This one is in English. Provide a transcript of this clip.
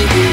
you.